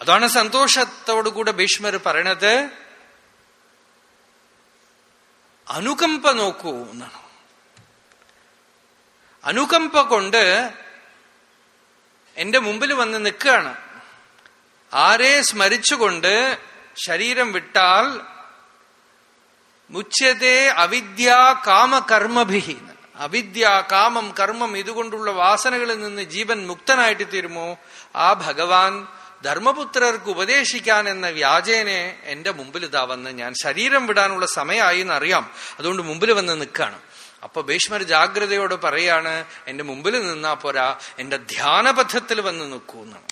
അതാണ് സന്തോഷത്തോടുകൂടെ ഭീഷ്മർ പറയണത്. അനുകമ്പ നോക്കൂ എന്നാണ്. അനുകമ്പ കൊണ്ട് എന്റെ മുമ്പിൽ വന്ന് നിൽക്കുകയാണ്. ആരെ സ്മരിച്ചുകൊണ്ട് ശരീരം വിട്ടാൽ മുച്ഛതേ അവിദ്യ കാമകർമ്മഭിഹി അവിദ്യ കാമം കർമ്മം ഇതുകൊണ്ടുള്ള വാസനകളിൽ നിന്ന് ജീവൻ മുക്തനായിട്ട് തീരുമോ? ആ ഭഗവാൻ ധർമ്മപുത്രർക്ക് ഉപദേശിക്കാൻ എന്ന വ്യാജേനെ എന്റെ മുമ്പിൽ ഇതാ വന്ന് ഞാൻ ശരീരം വിടാനുള്ള സമയമായി എന്നറിയാം. അതുകൊണ്ട് മുമ്പിൽ വന്ന് നിൽക്കുകയാണ് അപ്പൊ ഭീഷ്മർ ജാഗ്രതയോട് പറയാണ് എന്റെ മുമ്പിൽ നിന്നാ പോരാ എന്റെ ധ്യാനപഥത്തിൽ വന്ന് നിൽക്കൂ എന്നാണ്.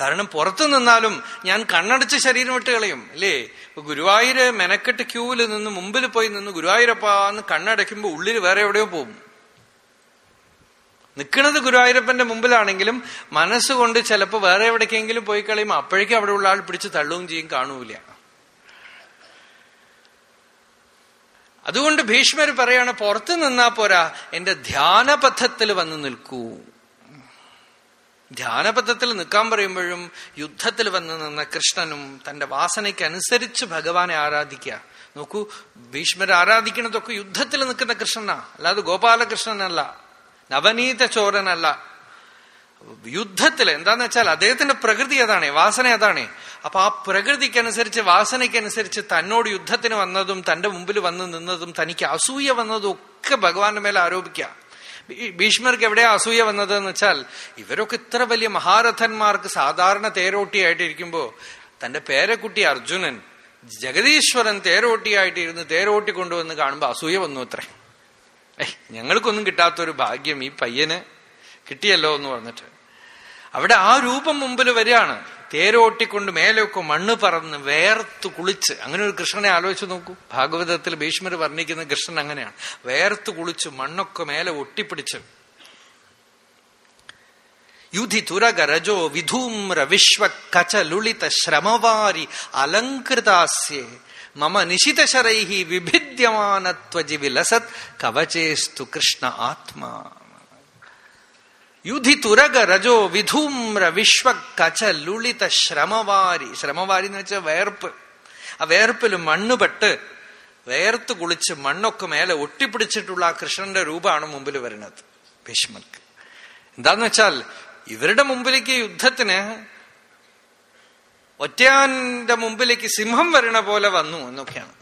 കാരണം പുറത്തു നിന്നാലും ഞാൻ കണ്ണടച്ച് ശരീരം വിട്ട് കളയും അല്ലേ? ഗുരുവായൂര് മെനക്കെട്ട് ക്യൂവിൽ നിന്ന് മുമ്പിൽ പോയി നിന്ന് ഗുരുവായൂരപ്പാന്ന് കണ്ണടയ്ക്കുമ്പോൾ ഉള്ളിൽ വേറെ എവിടെയോ പോകും. നിൽക്കുന്നത് ഗുരുവായൂരപ്പന്റെ മുമ്പിലാണെങ്കിലും മനസ്സുകൊണ്ട് ചിലപ്പോൾ വേറെ എവിടേക്കെങ്കിലും പോയി കളയും അപ്പോഴേക്കും അവിടെ ഉള്ള ആൾ പിടിച്ച് തള്ളുകയും ചെയ്യും കാണൂല. അതുകൊണ്ട് ഭീഷ്മർ പറയാണ് പുറത്ത് നിന്നാ പോരാ എന്റെ ധ്യാനപഥത്തിൽ വന്ന് നിൽക്കൂ. ധ്യാനപഥത്തിൽ നിൽക്കാൻ പറയുമ്പോഴും യുദ്ധത്തിൽ വന്ന് നിന്ന കൃഷ്ണനും തന്റെ വാസനയ്ക്കനുസരിച്ച് ഭഗവാനെ ആരാധിക്കുക നോക്കൂ ഭീഷ്മർ ആരാധിക്കുന്നതൊക്കെ യുദ്ധത്തിൽ നിൽക്കുന്ന കൃഷ്ണനാ അല്ലാതെ ഗോപാലകൃഷ്ണനല്ല. നവനീത ചോരനല്ല യുദ്ധത്തിൽ എന്താന്ന് വെച്ചാൽ അദ്ദേഹത്തിന്റെ പ്രകൃതി അതാണ് വാസന അതാണ്. അപ്പൊ ആ പ്രകൃതിക്കനുസരിച്ച് വാസനയ്ക്കനുസരിച്ച് തന്നോട് യുദ്ധത്തിന് വന്നതും തന്റെ മുമ്പിൽ വന്ന് നിന്നതും തനിക്ക് അസൂയ വന്നതും ഒക്കെ ഭഗവാന്റെ മേലെ ആരോപിക്കുക ഭീഷ്മർക്ക് എവിടെയാ അസൂയ വന്നത് എന്ന് വെച്ചാൽ ഇവരൊക്കെ ഇത്ര വലിയ മഹാരഥന്മാർക്ക് സാധാരണ തേരോട്ടിയായിട്ടിരിക്കുമ്പോ തന്റെ പേരക്കുട്ടി അർജുനൻ ജഗദീശ്വരൻ തേരോട്ടിയായിട്ടിരുന്ന് തേരോട്ടി കൊണ്ടുവന്ന് കാണുമ്പോ അസൂയ വന്നു അത്രേ. ഞങ്ങൾക്കൊന്നും കിട്ടാത്തൊരു ഭാഗ്യം ഈ പയ്യന് കിട്ടിയല്ലോ എന്ന് പറഞ്ഞിട്ട്. അവിടെ ആ രൂപം മുമ്പിൽ വരികയാണ്. തേരോട്ടിക്കൊണ്ട് മേലെയൊക്കെ മണ്ണ് പറന്ന് വേർത്ത് കുളിച്ച്. അങ്ങനെ ഒരു കൃഷ്ണനെ ആലോചിച്ച് നോക്കൂ. ഭാഗവതത്തിൽ ഭീഷ്മർ വർണിക്കുന്ന കൃഷ്ണൻ അങ്ങനെയാണ്. വേർത്ത് കുളിച്ച് മണ്ണൊക്കെ മേലെ ഒട്ടിപ്പിടിച്ച്. യുധി തുരഗരജോ വിധൂമ്ര വിശ്വ കച ലുളിത ശ്രമവാരി അലങ്കൃതാസ്യേ മമ നിശിതശരൈഹി വിഭിദ്യമാനത്വജി വിലസത് കവചേസ്തു കൃഷ്ണ ആത്മാ യുധി തുരക രജോ വിധൂമ്ര വിശ്വ കച ലുളിത ശ്രമവാരി ശ്രമവാരി എന്ന് വെച്ചാൽ വേർപ്പ്। ആ വേർപ്പിൽ മണ്ണുപെട്ട് വേർത്ത് കുളിച്ച് മണ്ണൊക്കെ മേലെ ഒട്ടിപ്പിടിച്ചിട്ടുള്ള ആ കൃഷ്ണന്റെ രൂപമാണ് മുമ്പിൽ വരുന്നത് ഭീഷ്മർക്ക്. എന്താന്ന് വെച്ചാൽ ഇവരുടെ മുമ്പിലേക്ക് യുദ്ധത്തിന് ഒറ്റയാന്റെ മുമ്പിലേക്ക് സിംഹം വരണ പോലെ വന്നു എന്നൊക്കെയാണ്.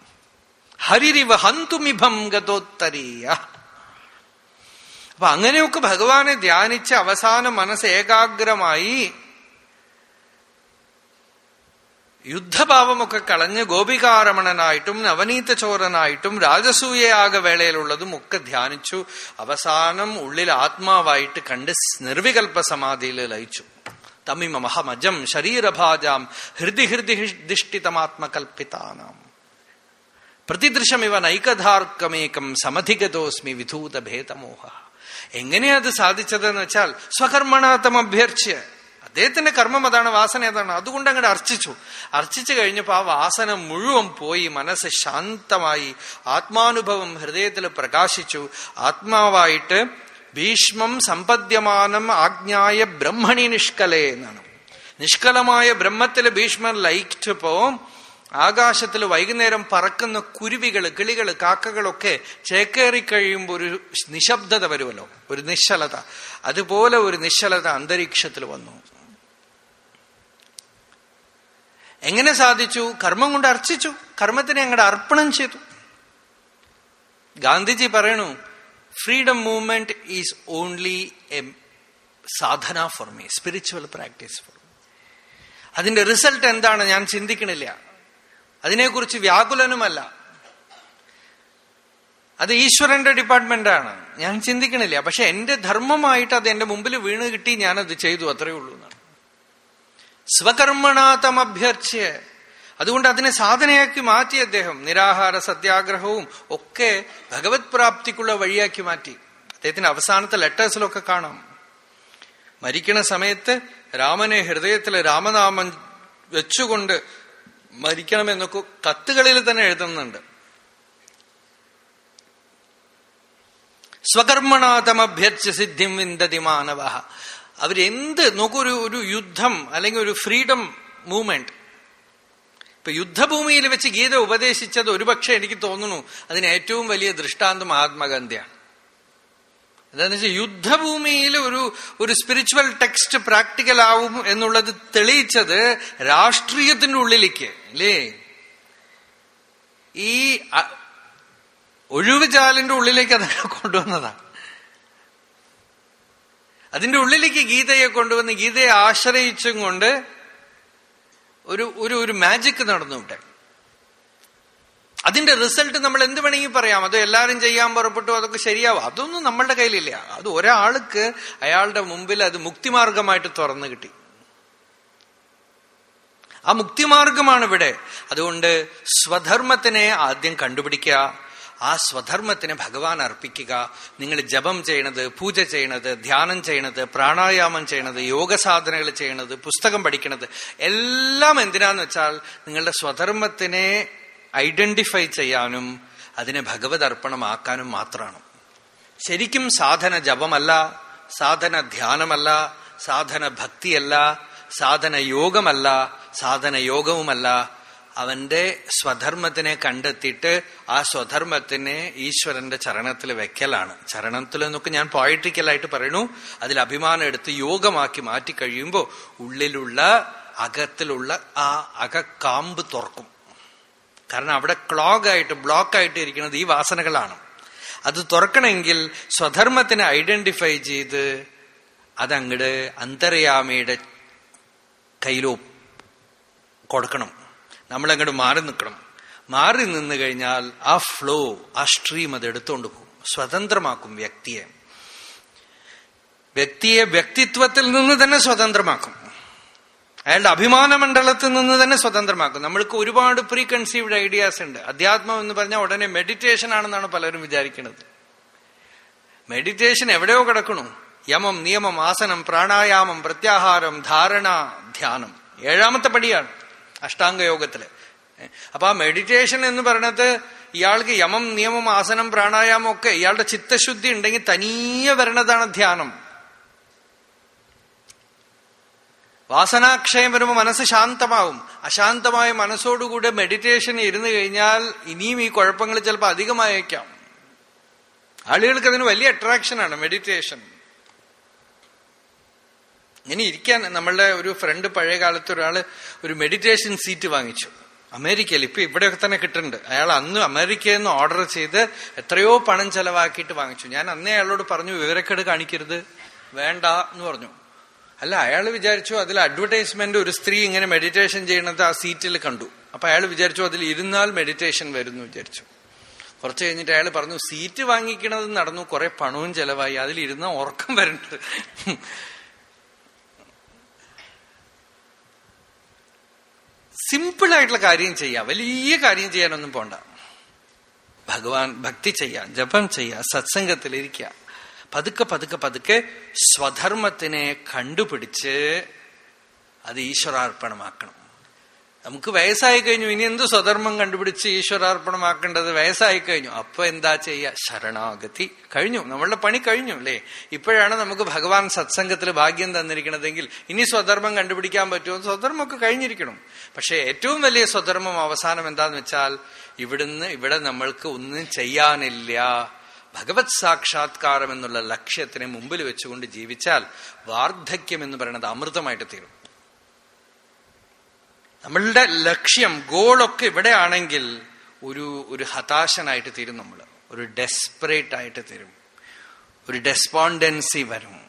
ഹരിരിവ ഹന്തുമിഭം ഗതോത്തരീയ. അപ്പൊ അങ്ങനെയൊക്കെ ഭഗവാനെ ധ്യാനിച്ച് അവസാന മനസ്സ് ഏകാഗ്രമായി യുദ്ധഭാവമൊക്കെ കളഞ്ഞ് ഗോപികാരമണനായിട്ടും നവനീത ചോരനായിട്ടും രാജസൂയയാക വേളയിലുള്ളതും ഒക്കെ ധ്യാനിച്ചു. അവസാനം ഉള്ളിൽ ആത്മാവായിട്ട് കണ്ട് നിർവികൽപ്പ സമാധിയിൽ ലയിച്ചു. തമിമ മഹമജം ശരീരഭാജാം ഹൃദി ഹൃദി ദിഷ്ടിതമാത്മകൽപ്പിതാനാം. പ്രതിദൃശമിവ നൈകധാർക്കമേകം സമധിഗതോസ്മി വിധൂത ഭേദമോഹ. എങ്ങനെയാ അത് സാധിച്ചതെന്ന് വെച്ചാൽ സ്വകർമ്മണാത്തം അഭ്യർച്ച്യ അദ്ദേഹത്തിന്റെ കർമ്മം അതാണ് വാസന അതാണ്. അതുകൊണ്ട് അങ്ങോട്ട് അർച്ചിച്ചു. അർച്ചിച്ചു കഴിഞ്ഞപ്പോ ആ വാസന മുഴുവൻ പോയി മനസ്സ് ശാന്തമായി ആത്മാനുഭവം ഹൃദയത്തിൽ പ്രകാശിച്ചു. ആത്മാവായിട്ട് ഭീഷ്മം സമ്പദ്യമാനം ആജ്ഞായ ബ്രഹ്മണി നിഷ്കലേ എന്നാണ്. നിഷ്കലമായ ബ്രഹ്മത്തിൽ ഭീഷ്മൻ ലയിച്ചപ്പോ ആകാശത്തിൽ വൈകുന്നേരം പറക്കുന്ന കുരുവികൾ കിളികൾ കാക്കകളൊക്കെ ചേക്കേറി കഴിയുമ്പോൾ ഒരു നിശബ്ദത വരുമല്ലോ. ഒരു നിശ്ചലത. അതുപോലെ ഒരു നിശ്ചലത അന്തരീക്ഷത്തിൽ വന്നു. എങ്ങനെ സാധിച്ചു? കർമ്മം കൊണ്ട് അർച്ചിച്ചു. കർമ്മത്തിനെ അങ്ങടെ അർപ്പണം ചെയ്തു. ഗാന്ധിജി പറയണു freedom movement is only a sadhana for me spiritual practice for അതിന്റെ റിസൾട്ട് എന്താണ് ഞാൻ ചിന്തിക്കണില്ല. അതിനെക്കുറിച്ച് വ്യാകുലനുമല്ല. അത് ഈശ്വരന്റെ ഡിപ്പാർട്ട്മെന്റാണ് ഞാൻ ചിന്തിക്കണില്ല. പക്ഷെ എന്റെ ധർമ്മമായിട്ട് അത് എന്റെ മുമ്പിൽ വീണ് കിട്ടി ഞാനത് ചെയ്തു അത്രയേ ഉള്ളൂ എന്നാണ്. സ്വകർമ്മണാതം അഭ്യർച്ച്യ അതുകൊണ്ട് അതിനെ സാധനയാക്കി മാറ്റി അദ്ദേഹം. നിരാഹാര സത്യാഗ്രഹവും ഒക്കെ ഭഗവത് പ്രാപ്തിക്കുള്ള വഴിയാക്കി മാറ്റി. അദ്ദേഹത്തിന്റെ അവസാനത്തെ ലെറ്റേഴ്സിലൊക്കെ കാണാം. മരിക്കണ സമയത്ത് രാമനെ ഹൃദയത്തിൽ രാമനാമം വെച്ചുകൊണ്ട് മരിക്കണമെന്നൊക്കെ കത്തുകളിൽ തന്നെ എഴുതുന്നുണ്ട്. സ്വകർമ്മണാതമഭ്യർച്ച സിദ്ധിം വിന്ദതി മാനവ. അവരെന്ത് നോക്കൂ ഒരു ഒരു യുദ്ധം അല്ലെങ്കിൽ ഒരു ഫ്രീഡം മൂവ്മെന്റ് ഇപ്പൊ യുദ്ധഭൂമിയിൽ വെച്ച് ഗീത ഉപദേശിച്ചത് ഒരുപക്ഷെ എനിക്ക് തോന്നുന്നു അതിന് ഏറ്റവും വലിയ ദൃഷ്ടാന്തം മഹാത്മാഗാന്ധിയാണ് എന്താന്ന് വെച്ചാൽ യുദ്ധഭൂമിയിൽ ഒരു ഒരു സ്പിരിച്വൽ ടെക്സ്റ്റ് പ്രാക്ടിക്കൽ ആവും എന്നുള്ളത് തെളിയിച്ചത് രാഷ്ട്രീയത്തിന്റെ ഉള്ളിലേക്ക് അല്ലേ? ഈ ഒഴിവുചാലിന്റെ ഉള്ളിലേക്ക് അതൊക്കെ കൊണ്ടുവന്നതാണ് അതിന്റെ ഉള്ളിലേക്ക് ഗീതയെ കൊണ്ടുവന്ന് ഗീതയെ ആശ്രയിച്ചും കൊണ്ട് ഒരു ഒരു ഒരു മാജിക് നടന്നു ഇവിടെ അതിന്റെ റിസൾട്ട് നമ്മൾ എന്ത് വേണമെങ്കിൽ പറയാം. അത് എല്ലാവരും ചെയ്യാൻ പുറപ്പെട്ടു അതൊക്കെ ശരിയാവും. അതൊന്നും നമ്മളുടെ കയ്യിലില്ല. അത് ഒരാൾക്ക് അയാളുടെ മുമ്പിൽ അത് മുക്തിമാർഗമായിട്ട് തുറന്നു കിട്ടി. ആ മുക്തിമാർഗമാണ് ഇവിടെ. അതുകൊണ്ട് സ്വധർമ്മത്തിനെ ആദ്യം കണ്ടുപിടിക്കുക. ആ സ്വധർമ്മത്തിന് ഭഗവാൻ അർപ്പിക്കുക. നിങ്ങൾ ജപം ചെയ്യണത് പൂജ ചെയ്യണത് ധ്യാനം ചെയ്യണത് പ്രാണായാമം ചെയ്യണത് യോഗ സാധനകൾ ചെയ്യണത് പുസ്തകം പഠിക്കണത് എല്ലാം എന്തിനാന്ന് വെച്ചാൽ നിങ്ങളുടെ സ്വധർമ്മത്തിനെ ഐഡന്റിഫൈ ചെയ്യാനും അതിനെ ഭഗവത് അർപ്പണമാക്കാനും മാത്രമാണ്. ശരിക്കും സാധന ജപമല്ല സാധന ധ്യാനമല്ല സാധന ഭക്തിയല്ല സാധന യോഗമല്ല സാധന യോഗവുമല്ല അവന്റെ സ്വധർമ്മത്തിനെ കണ്ടെത്തിയിട്ട് ആ സ്വധർമ്മത്തിനെ ഈശ്വരന്റെ ചരണത്തിൽ വെക്കലാണ്. ചരണത്തിൽ എന്നൊക്കെ ഞാൻ പോയിട്രിക്കലായിട്ട് പറയണു അതിൽ അഭിമാനം എടുത്ത് യോഗമാക്കി മാറ്റി കഴിയുമ്പോൾ ഉള്ളിലുള്ള അകത്തിലുള്ള ആ അകക്കാമ്പ് തുറക്കും. കാരണം അവിടെ ക്ലോഗായിട്ട് ബ്ലോക്കായിട്ട് ഇരിക്കുന്നത് ഈ വാസനകളാണ്. അത് തുറക്കണമെങ്കിൽ സ്വധർമ്മത്തിനെ ഐഡന്റിഫൈ ചെയ്ത് അതങ്ങട് അന്തരയാമയുടെ കയ്യിലോ കൊടുക്കണം. നമ്മളങ്ങോട്ട് മാറി നിൽക്കണം മാറി നിന്ന് കഴിഞ്ഞാൽ ആ ഫ്ലോ ആ സ്ട്രീം അത് എടുത്തുകൊണ്ട് പോകും. സ്വതന്ത്രമാക്കും വ്യക്തിയെ. വ്യക്തിയെ വ്യക്തിത്വത്തിൽ നിന്ന് തന്നെ സ്വതന്ത്രമാക്കും. അയാളുടെ അഭിമാന മണ്ഡലത്തിൽ നിന്ന് തന്നെ സ്വതന്ത്രമാക്കും. നമ്മൾക്ക് ഒരുപാട് പ്രീ കൺസീവ്ഡ് ഐഡിയാസ് ഉണ്ട്. അധ്യാത്മം എന്ന് പറഞ്ഞാൽ ഉടനെ മെഡിറ്റേഷൻ ആണെന്നാണ് പലരും വിചാരിക്കുന്നത്. മെഡിറ്റേഷൻ എവിടെയോ കിടക്കണു യമം നിയമം ആസനം പ്രാണായാമം പ്രത്യാഹാരം ധാരണ ധ്യാനം. ഏഴാമത്തെ പടിയാണ്. അഷ്ടാംഗയോഗത്തിൽ. അപ്പൊ ആ മെഡിറ്റേഷൻ എന്ന് പറയണത് ഇയാൾക്ക് യമം നിയമം ആസനം പ്രാണായാമം ഒക്കെ ഇയാളുടെ ചിത്തശുദ്ധി ഉണ്ടെങ്കിൽ തനിയെ വരണതാണ് ധ്യാനം. വാസനാക്ഷയം വരുമ്പോൾ മനസ്സ് ശാന്തമാവും. അശാന്തമായ മനസ്സോടുകൂടെ മെഡിറ്റേഷൻ ഇരുന്നു കഴിഞ്ഞാൽ ഇനിയും ഈ കുഴപ്പങ്ങൾ ചിലപ്പോൾ അധികമായേക്കാം. ആളുകൾക്ക് അതിന് വലിയ അട്രാക്ഷനാണ് മെഡിറ്റേഷൻ ഇങ്ങനെ ഇരിക്കാൻ നമ്മളുടെ ഒരു ഫ്രണ്ട് പഴയ കാലത്ത് ഒരാൾ ഒരു മെഡിറ്റേഷൻ സീറ്റ് വാങ്ങിച്ചു. അമേരിക്കയിൽ ഇപ്പൊ ഇവിടെയൊക്കെ തന്നെ കിട്ടുന്നുണ്ട്. അയാൾ അന്ന് അമേരിക്കയിൽ നിന്ന് ഓർഡർ ചെയ്ത് എത്രയോ പണം ചെലവാക്കിയിട്ട് വാങ്ങിച്ചു. ഞാൻ അന്നേ അയാളോട് പറഞ്ഞു വിവരക്കേട് കാണിക്കരുത്. വേണ്ട എന്ന് പറഞ്ഞു. അല്ല അയാൾ വിചാരിച്ചു അതിൽ അഡ്വർടൈസ്മെന്റ് ഒരു സ്ത്രീ ഇങ്ങനെ മെഡിറ്റേഷൻ ചെയ്യണത് ആ സീറ്റിൽ കണ്ടു. അപ്പൊ അയാൾ വിചാരിച്ചു അതിൽ ഇരുന്നാൽ മെഡിറ്റേഷൻ വരുന്നു വിചാരിച്ചു. കുറച്ച് കഴിഞ്ഞിട്ട് അയാൾ പറഞ്ഞു സീറ്റ് വാങ്ങിക്കണത് നടന്നു കുറെ പണവും ചെലവായി. അതിലിരുന്ന ഉറക്കം വരണ്ട്. സിമ്പിൾ ആയിട്ടുള്ള കാര്യം ചെയ്യാം. വലിയ കാര്യം ചെയ്യാനൊന്നും പോണ്ട. ഭഗവാൻ ഭക്തി ചെയ്യാം ജപം ചെയ്യാം സത്സംഗത്തിലിരിക്കുക പതുക്കെ പതുക്കെ പതുക്കെ സ്വധർമ്മത്തിനെ കണ്ടുപിടിച്ച് അത് ഈശ്വരാർപ്പണമാക്കണം. നമുക്ക് വയസ്സായി കഴിഞ്ഞു. ഇനി എന്ത് സ്വധർമ്മം കണ്ടുപിടിച്ച് ഈശ്വരാർപ്പണമാക്കേണ്ടത്? വയസ്സായി കഴിഞ്ഞു. അപ്പൊ എന്താ ചെയ്യുക ശരണാഗതി കഴിഞ്ഞു. നമ്മളുടെ പണി കഴിഞ്ഞു അല്ലേ? ഇപ്പോഴാണ് നമുക്ക് ഭഗവാൻ സത്സംഗത്തിൽ ഭാഗ്യം തന്നിരിക്കണതെങ്കിൽ ഇനി സ്വധർമ്മം കണ്ടുപിടിക്കാൻ പറ്റുമോ? സ്വധർമ്മമൊക്കെ കഴിഞ്ഞിരിക്കണം. പക്ഷെ ഏറ്റവും വലിയ സ്വധർമ്മം അവസാനം എന്താന്ന് വെച്ചാൽ ഇവിടുന്ന് ഇവിടെ നമ്മൾക്ക് ഒന്നും ചെയ്യാനില്ല. ഭഗവത് സാക്ഷാത്കാരം എന്നുള്ള ലക്ഷ്യത്തിനെ മുമ്പിൽ വെച്ചുകൊണ്ട് ജീവിച്ചാൽ വാർദ്ധക്യം എന്ന് പറയുന്നത് അമൃതമായിട്ട് തീരും. നമ്മളുടെ ലക്ഷ്യം ഗോളൊക്കെ ഇവിടെ ആണെങ്കിൽ ഒരു ഒരു ഹതാശനായിട്ട് തീരും നമ്മൾ ഒരു ഡെസ്പറേറ്റ് ആയിട്ട് തീരും. ഒരു ഡെസ്പോണ്ടൻസി വരും.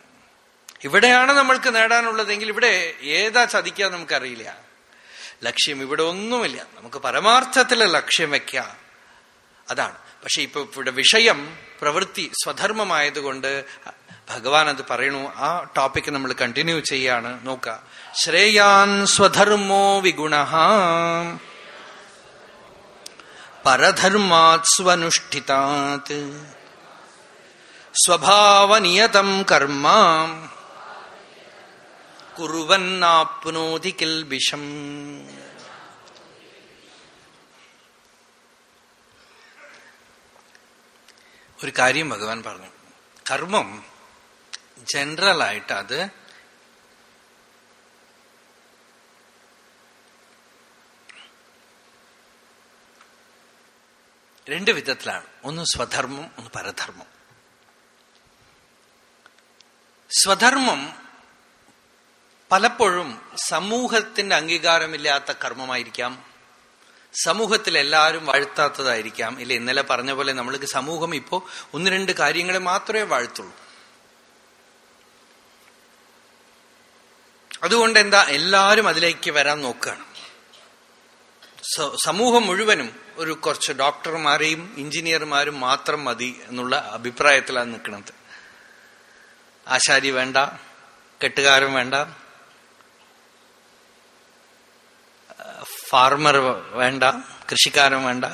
ഇവിടെയാണ് നമ്മൾക്ക് നേടാനുള്ളതെങ്കിൽ ഇവിടെ ഏതാ ചതിക്കുക നമുക്കറിയില്ല. ലക്ഷ്യം ഇവിടെ ഒന്നുമില്ല. നമുക്ക് പരമാർത്ഥത്തിലെ ലക്ഷ്യം വെക്കാം അതാണ്. പക്ഷെ ഇപ്പൊ ഇവിടെ വിഷയം പ്രവൃത്തി സ്വധർമ്മമായതുകൊണ്ട് ഭഗവാൻ അത് പറയണു ആ ടോപ്പിക് നമ്മൾ കണ്ടിന്യൂ ചെയ്യാണ്. നോക്ക. ശ്രേയാൻ സ്വധർമ്മോ വിഗുണ പരധർമാനുഷ്ഠിതാത് സ്വഭാവനിയതം കർമ്മ. കുറുവന്നാപ്നോതി കിൽബിഷം. ഒരു കാര്യം ഭഗവാൻ പറഞ്ഞു. കർമ്മം ജനറലായിട്ട് അത് രണ്ട് വിധത്തിലാണ്. ഒന്ന് സ്വധർമ്മം ഒന്ന് പരധർമ്മം. സ്വധർമ്മം പലപ്പോഴും സമൂഹത്തിന്റെ അംഗീകാരമില്ലാത്ത കർമ്മമായിരിക്കാം. സമൂഹത്തിൽ എല്ലാവരും വാഴ്ത്താത്തതായിരിക്കാം. ഇല്ല ഇന്നലെ പറഞ്ഞ പോലെ നമ്മൾക്ക് സമൂഹം ഇപ്പോൾ ഒന്ന് രണ്ട് കാര്യങ്ങളെ മാത്രമേ വാഴ്ത്തുള്ളൂ. അതുകൊണ്ട് എന്താ എല്ലാവരും അതിലേക്ക് വരാൻ നോക്കുകയാണ് സമൂഹം മുഴുവനും ഒരു കുറച്ച് ഡോക്ടർമാരെയും എഞ്ചിനീയർമാരും മാത്രം മതി എന്നുള്ള അഭിപ്രായത്തിലാണ് നിൽക്കുന്നത്. ആശാരി വേണ്ട കെട്ടുകാരൻ വേണ്ട ഫാർമർ വേണ്ട കൃഷിക്കാരൻ വേണ്ട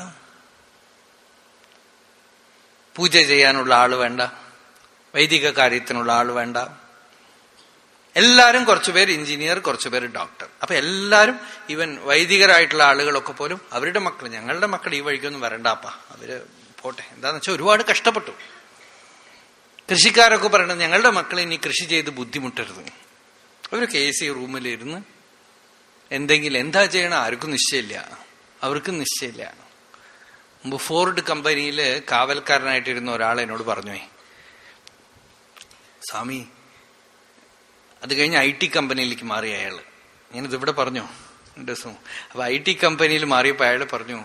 പൂജ ചെയ്യാനുള്ള ആൾ വേണ്ട വൈദിക കാര്യത്തിനുള്ള ആൾ വേണ്ട എല്ലാരും കുറച്ചുപേർ എഞ്ചിനീയർ കുറച്ചുപേർ ഡോക്ടർ. അപ്പൊ എല്ലാരും ഇവൻ വൈദികരായിട്ടുള്ള ആളുകളൊക്കെ പോലും അവരുടെ മക്കൾ ഞങ്ങളുടെ മക്കൾ ഈ വഴിക്കൊന്നും വരണ്ടാപ്പാ അവർ പോട്ടെ. എന്താന്ന് വെച്ചാൽ ഒരുപാട് കഷ്ടപ്പെട്ടു. കൃഷിക്കാരൊക്കെ പറയണത് ഞങ്ങളുടെ മക്കൾ ഇനി കൃഷി ചെയ്ത് ബുദ്ധിമുട്ടരുത്. അവരൊക്കെ എ സി റൂമിലിരുന്ന് എന്തെങ്കിലും എന്താ ചെയ്യണം ആർക്കും നിശ്ചയമില്ല. അവർക്കും നിശ്ചയമില്ല. മുമ്പ് ഫോർഡ് കമ്പനിയിൽ കാവൽക്കാരനായിട്ടിരുന്ന ഒരാൾ എന്നോട് പറഞ്ഞു സ്വാമി അത് കഴിഞ്ഞ് ഐ ടി കമ്പനിയിലേക്ക് മാറി അയാൾ ഞാനിത് ഇവിടെ പറഞ്ഞു. ദിവസവും അപ്പൊ ഐ ടി കമ്പനിയിൽ മാറിയപ്പോൾ അയാൾ പറഞ്ഞു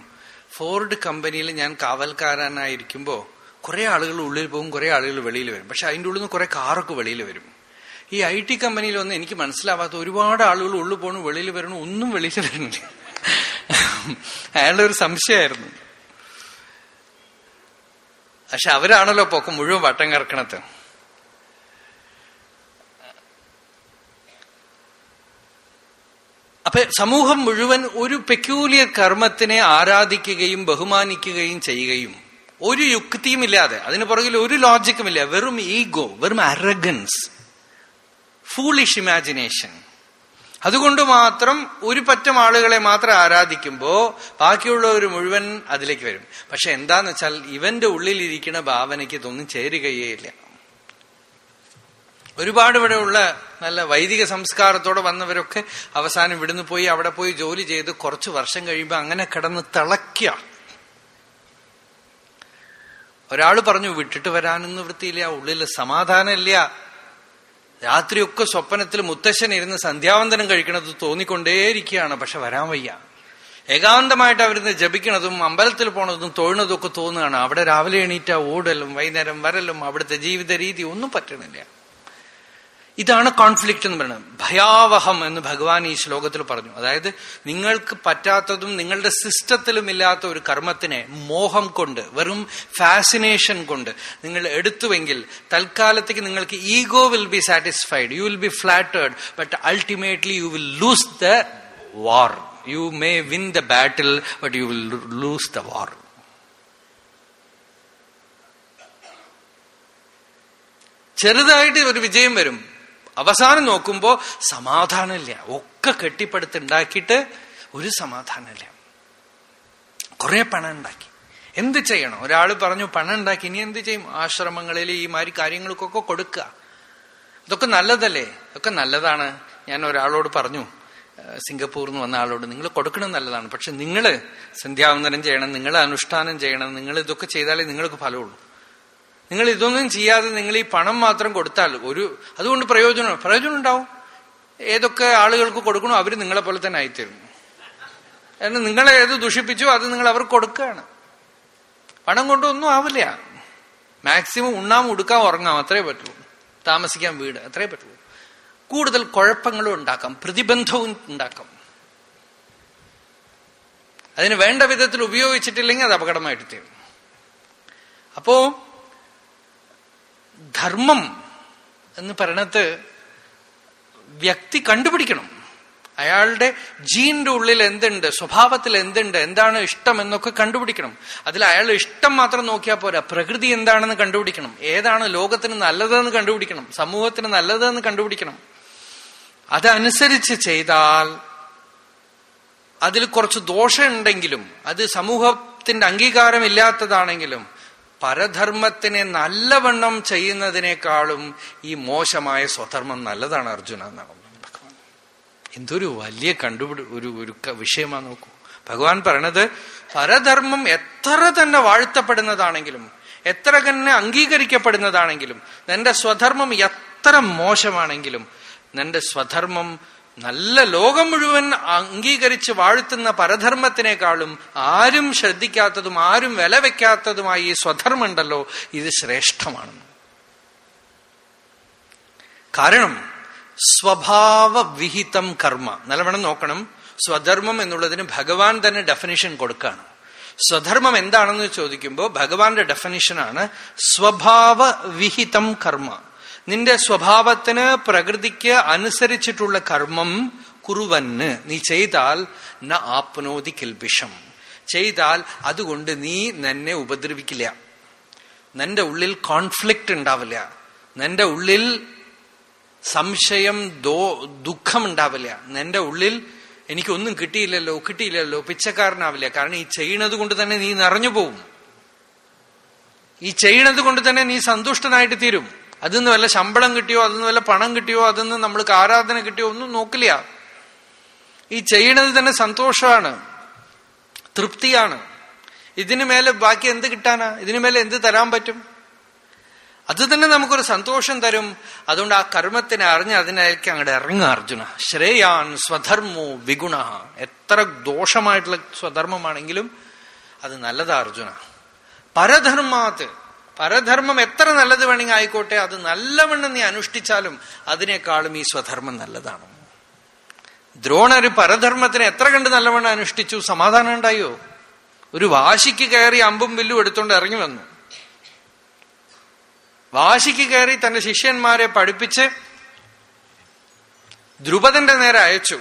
ഫോർഡ് കമ്പനിയിൽ ഞാൻ കാവൽക്കാരനായിരിക്കുമ്പോ കുറെ ആളുകൾ ഉള്ളിൽ പോകും കുറെ ആളുകൾ വെളിയിൽ വരും. പക്ഷെ അതിന്റെ ഉള്ളിൽ നിന്ന് കുറെ കാറൊക്കെ വെളിയിൽ വരും. ഈ ഐ ടി കമ്പനിയിൽ വന്ന് എനിക്ക് മനസ്സിലാവാത്ത ഒരുപാട് ആളുകൾ ഉള്ളു പോകണു വെളിയിൽ വരണു ഒന്നും വെളിയിൽ വരുന്നില്ല അയാളുടെ ഒരു സംശയമായിരുന്നു. പക്ഷെ അവരാണല്ലോ പൊക്കം മുഴുവൻ വട്ടം കറക്കണത്. അപ്പൊ സമൂഹം മുഴുവൻ ഒരു പെക്യൂലിയർ കർമ്മത്തിനെ ആരാധിക്കുകയും ബഹുമാനിക്കുകയും ചെയ്യുകയും ഒരു യുക്തിയും ഇല്ലാതെ അതിന് പുറകിൽ ഒരു ലോജിക്കുമില്ല വെറും ഈഗോ വെറും അറഗൻസ് ഫൂളിഷ് ഇമാജിനേഷൻ അതുകൊണ്ട് മാത്രം ഒരു പറ്റം ആളുകളെ മാത്രം ആരാധിക്കുമ്പോ ബാക്കിയുള്ളവർ മുഴുവൻ അതിലേക്ക് വരും. പക്ഷെ എന്താന്ന് വെച്ചാൽ ഇവന്റെ ഉള്ളിലിരിക്കുന്ന ഭാവനയ്ക്ക് ഇതൊന്നും ചേരുകയേയില്ല ഒരുപാട് ഇവിടെ ഉള്ള നല്ല വൈദിക സംസ്കാരത്തോടെ വന്നവരൊക്കെ അവസാനം ഇവിടുന്ന് പോയി അവിടെ പോയി ജോലി ചെയ്ത് കുറച്ച് വർഷം കഴിയുമ്പോൾ അങ്ങനെ കിടന്ന് തിളക്കുക ഒരാൾ പറഞ്ഞു വിട്ടിട്ട് വരാനൊന്നും വൃത്തിയില്ല ഉള്ളിൽ സമാധാനമില്ല. രാത്രിയൊക്കെ സ്വപ്നത്തിൽ മുത്തശ്ശൻ ഇരുന്ന് സന്ധ്യാവന്തനം കഴിക്കണത് തോന്നിക്കൊണ്ടേയിരിക്കുകയാണ് പക്ഷെ വരാൻ വയ്യ. ഏകാന്തമായിട്ട് അവരിന്ന് ജപിക്കണതും അമ്പലത്തിൽ പോണതും തൊഴുന്നതും ഒക്കെ തോന്നുകയാണ്. അവിടെ രാവിലെ എണീറ്റ ഓടലും വൈകുന്നേരം വരലും അവിടുത്തെ ജീവിത രീതി ഒന്നും പറ്റണില്ല. ഇതാണ് കോൺഫ്ലിക്റ്റ് എന്ന് പറയുന്നത്. ഭയാവഹം എന്ന് ഭഗവാൻ ഈ ശ്ലോകത്തിൽ പറഞ്ഞു. അതായത് നിങ്ങൾക്ക് പറ്റാത്തതും നിങ്ങളുടെ സിസ്റ്റത്തിലും ഇല്ലാത്ത ഒരു കർമ്മത്തിനെ മോഹം കൊണ്ട് വെറും ഫാസിനേഷൻ കൊണ്ട് നിങ്ങൾ എടുത്തുവെങ്കിൽ തൽക്കാലത്തേക്ക് നിങ്ങൾക്ക് ego will be satisfied you will be flattered but ultimately you will lose the war you may win the battle but you will lose the war ചെറുതായിട്ട് ഒരു വിജയം വരും. അവസാനം നോക്കുമ്പോ സമാധാനമില്ല. ഒക്കെ കെട്ടിപ്പടുത്തുണ്ടാക്കിയിട്ട് ഒരു സമാധാനമില്ല. കുറെ പണം ഉണ്ടാക്കി എന്ത് ചെയ്യണം? ഒരാൾ പറഞ്ഞു പണം ഉണ്ടാക്കി ഇനി എന്ത് ചെയ്യും? ആശ്രമങ്ങളിൽ ഈ മാതിരി കാര്യങ്ങൾക്കൊക്കെ കൊടുക്കുക. ഇതൊക്കെ നല്ലതല്ലേ? ഇതൊക്കെ നല്ലതാണ്. ഞാൻ ഒരാളോട് പറഞ്ഞു സിംഗപ്പൂരിൽ നിന്ന് വന്ന ആളോട് നിങ്ങൾ കൊടുക്കണം നല്ലതാണ്. പക്ഷെ നിങ്ങൾ സന്ധ്യാവന്തനം ചെയ്യണം നിങ്ങൾ അനുഷ്ഠാനം ചെയ്യണം നിങ്ങൾ ഇതൊക്കെ ചെയ്താലേ നിങ്ങൾക്ക് ഫലമുള്ളൂ. നിങ്ങൾ ഇതൊന്നും ചെയ്യാതെ നിങ്ങൾ ഈ പണം മാത്രം കൊടുത്താൽ ഒരു അതുകൊണ്ട് പ്രയോജനം പ്രയോജനം ഉണ്ടാവും. ഏതൊക്കെ ആളുകൾക്ക് കൊടുക്കണോ അവർ നിങ്ങളെ പോലെ തന്നെ ആയിത്തരും. കാരണം നിങ്ങളെ ഏത് ദുഷിപ്പിച്ചു അത് നിങ്ങൾ അവർക്ക് കൊടുക്കുകയാണ്. പണം കൊണ്ടൊന്നും ആവില്ല. മാക്സിമം ഉണ്ണാം ഉടുക്കാം ഉറങ്ങാം അത്രേ പറ്റുള്ളൂ. താമസിക്കാൻ വീട് അത്രേ പറ്റുള്ളൂ. കൂടുതൽ കുഴപ്പങ്ങളും ഉണ്ടാക്കാം. പ്രതിബന്ധവും ഉണ്ടാക്കാം. അതിന് വേണ്ട വിധത്തിൽ ഉപയോഗിച്ചിട്ടില്ലെങ്കിൽ അത് അപകടമായിട്ട് തീരും. അപ്പോ ധർമ്മം എന്ന് പറയണത് വ്യക്തി കണ്ടുപിടിക്കണം. അയാളുടെ ജീനിന്റെ ഉള്ളിൽ എന്തുണ്ട് സ്വഭാവത്തിൽ എന്തുണ്ട് എന്താണ് ഇഷ്ടം എന്നൊക്കെ കണ്ടുപിടിക്കണം. അതിൽ അയാൾ ഇഷ്ടം മാത്രം നോക്കിയാൽ പോരാ. പ്രകൃതി എന്താണെന്ന് കണ്ടുപിടിക്കണം. ഏതാണ് ലോകത്തിന് നല്ലതെന്ന് കണ്ടുപിടിക്കണം. സമൂഹത്തിന് നല്ലതെന്ന് കണ്ടുപിടിക്കണം. അതനുസരിച്ച് ചെയ്താൽ അതിൽ കുറച്ച് ദോഷമുണ്ടെങ്കിലും അത് സമൂഹത്തിന്റെ അംഗീകാരം ഇല്ലാത്തതാണെങ്കിലും പരധർമ്മത്തിനെ നല്ലവണ്ണം ചെയ്യുന്നതിനേക്കാളും ഈ മോശമായ സ്വധർമ്മം നല്ലതാണ് അർജുന എന്നാണ് എന്തൊരു വലിയ കണ്ടുപിടി ഒരു ഒരു വിഷയമാ നോക്കൂ. ഭഗവാൻ പറയണത് പരധർമ്മം എത്ര തന്നെ വാഴ്ത്തപ്പെടുന്നതാണെങ്കിലും എത്ര തന്നെ അംഗീകരിക്കപ്പെടുന്നതാണെങ്കിലും നിന്റെ സ്വധർമ്മം എത്ര മോശമാണെങ്കിലും നിന്റെ സ്വധർമ്മം നല്ല ലോകം മുഴുവൻ അംഗീകരിച്ച് വാഴ്ത്തുന്ന പരധർമ്മത്തിനേക്കാളും ആരും ശ്രദ്ധിക്കാത്തതും ആരും വില വെക്കാത്തതുമായി ഈ സ്വധർമ്മമുണ്ടല്ലോ ഇത് ശ്രേഷ്ഠമാണ്. കാരണം സ്വഭാവവിഹിതം കർമ്മ. നല്ലവണ്ണം നോക്കണം. സ്വധർമ്മം എന്നുള്ളതിന് ഭഗവാൻ തന്നെ ഡെഫിനിഷൻ കൊടുക്കുകയാണ് സ്വധർമ്മം എന്താണെന്ന് ചോദിക്കുമ്പോൾ ഭഗവാന്റെ ഡെഫിനിഷനാണ് സ്വഭാവ വിഹിതം കർമ്മ. നിന്റെ സ്വഭാവത്തിന് പ്രകൃതിക്ക് അനുസരിച്ചിട്ടുള്ള കർമ്മം കുറുവന് നീ ചെയ്താൽ ന ആപ്നോതി കിൽബിഷം ചെയ്താൽ അതുകൊണ്ട് നീ നിന്നെ ഉപദ്രവിക്കില്ല. നിന്റെ ഉള്ളിൽ കോൺഫ്ലിക്റ്റ് ഉണ്ടാവില്ല. നിന്റെ ഉള്ളിൽ സംശയം ദോ ദുഃഖം ഉണ്ടാവില്ല. നിന്റെ ഉള്ളിൽ എനിക്കൊന്നും കിട്ടിയില്ലല്ലോ കിട്ടിയില്ലല്ലോ പിച്ചക്കാരനാവില്ല. കാരണം ഈ ചെയ്യണത് കൊണ്ട് തന്നെ നീ നിറഞ്ഞു പോവും ഈ ചെയ്യണത് കൊണ്ട് തന്നെ നീ സന്തുഷ്ടനായിട്ട് തീരും. അതിന്ന് വല്ല ശമ്പളം കിട്ടിയോ അതിന്ന് വല്ല പണം കിട്ടിയോ അതിന്ന് നമ്മൾക്ക് ആരാധന കിട്ടിയോ ഒന്നും നോക്കില്ല. ഈ ചെയ്യണത് തന്നെ സന്തോഷമാണ് തൃപ്തിയാണ്. ഇതിനു മേലെ ബാക്കി എന്ത് കിട്ടാനാ? ഇതിനു മേലെ എന്ത് തരാൻ പറ്റും? അത് തന്നെ നമുക്കൊരു സന്തോഷം തരും. അതുകൊണ്ട് ആ കർമ്മത്തിനെ അറിഞ്ഞ് അതിനേക്ക് അങ്ങോട്ട് ഇറങ്ങുക അർജുന. ശ്രേയാൻ സ്വധർമ്മോ വിഗുണ. എത്ര ദോഷമായിട്ടുള്ള സ്വധർമ്മമാണെങ്കിലും അത് നല്ലതാ അർജുന. പരധർമാത് പരധർമ്മം എത്ര നല്ലത് വേണമെങ്കിൽ ആയിക്കോട്ടെ അത് നല്ലവണ്ണം നീ അനുഷ്ഠിച്ചാലും അതിനേക്കാളും ഈ സ്വധർമ്മം നല്ലതാണ്. ദ്രോണർ പരധർമ്മത്തിന് എത്ര കണ്ട് നല്ലവണ്ണം അനുഷ്ഠിച്ചു? സമാധാനം ഉണ്ടായോ? ഒരു വാശിക്ക് കയറി അമ്പും വില്ലും എടുത്തുകൊണ്ട് ഇറങ്ങി വന്നു. വാശിക്ക് കയറി തന്റെ ശിഷ്യന്മാരെ പഠിപ്പിച്ച് ദ്രുപദന്റെ നേരെ അയച്ചു.